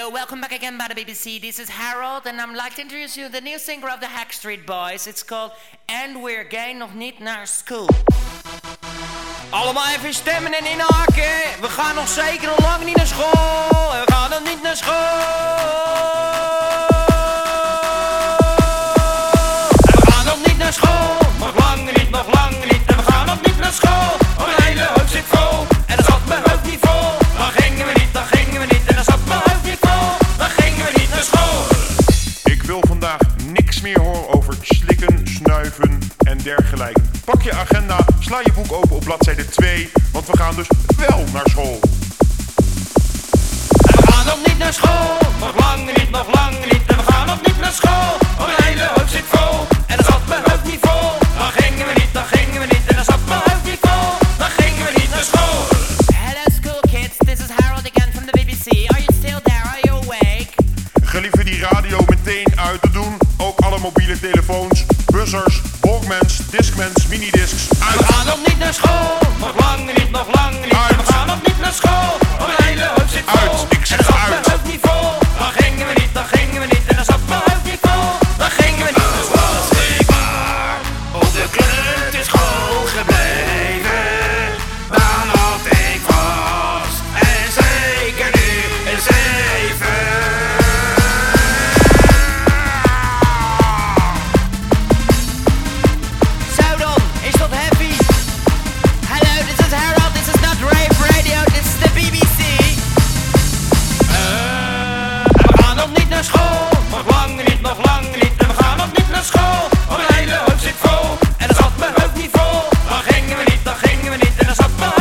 Welkom welcome back again by the BBC. This is Harold and I'm like to introduce you the new singer of the Hack Street Boys. It's called And We're Gay Nog Niet Naar School. Allemaal even stemmen en inhaken. We gaan nog zeker nog lang niet naar school. We gaan nog niet naar school. meer hoor over slikken, snuiven en dergelijke. Pak je agenda, sla je boek open op bladzijde 2, want we gaan dus wel naar school. En we gaan nog niet naar school, nog lang niet, nog lang niet. En we gaan nog niet naar school, ons hele hoop zit mobiele telefoons, buzzers, walkmans, discmans, minidiscs. Uit. We gaan nog niet naar school, Sabah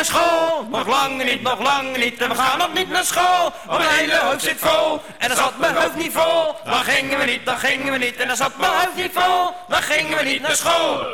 naar school. Nog lang niet, nog lang niet. En we gaan nog niet naar school. Want mijn hele hoofd zit vol. En dan zat mijn hoofd niet vol. Dan gingen we niet, dan gingen we niet. En dan zat mijn hoofd niet vol. Dan gingen we niet naar school.